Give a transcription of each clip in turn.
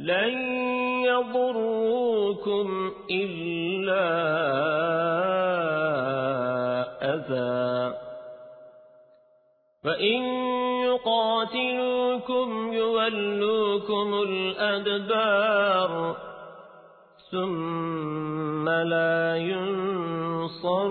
لن يضروكم إلا أذى. فإن يقاتلوكم يولوكم الأدبار ثم لا ينصرون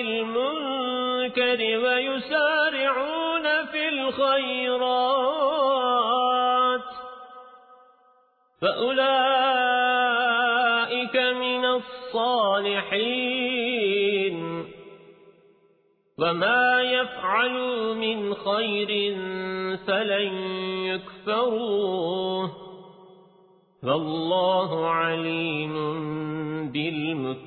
المنكر ويسارعون في الخيرات. فأولئك من الصالحين. وما يفعلوا من خير فلن يكفروه. فالله عليم بالمتقين.